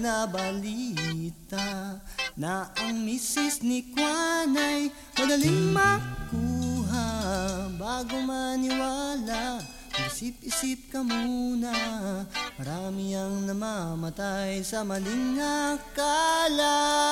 na balita na ang misis ni Kwan ay madaling makuha bago maniwala. Isip-isip ka muna, marami ang namamatay sa maling akala.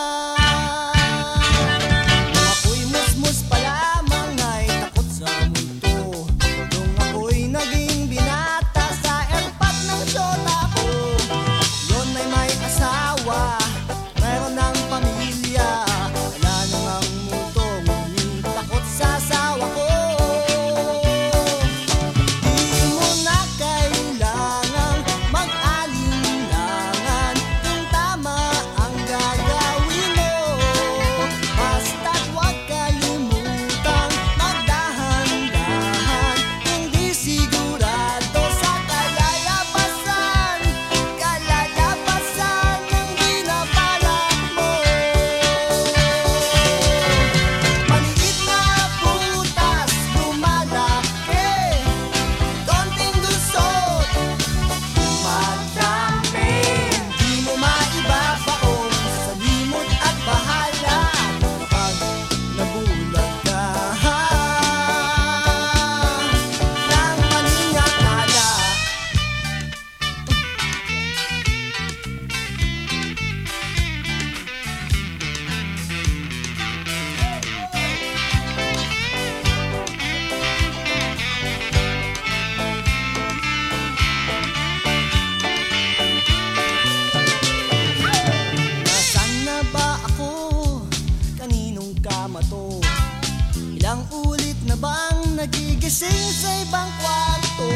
sa ibang kwarto.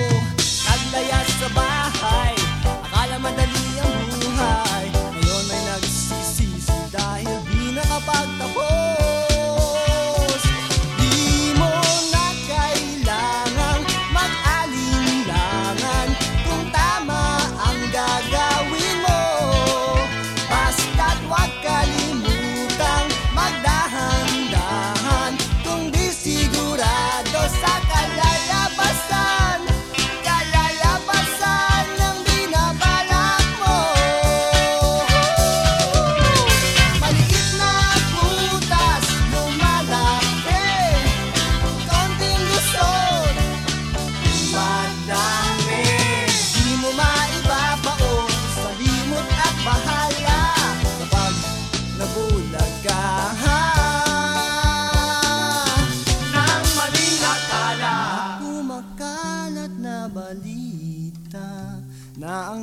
Kaglayas sa bahay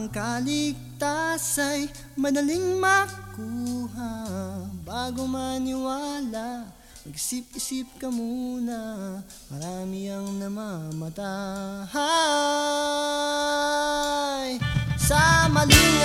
ang kaligtas ay madaling makuha. Bago maniwala, mag-isip-isip ka muna. Marami ang namamatay Sa maling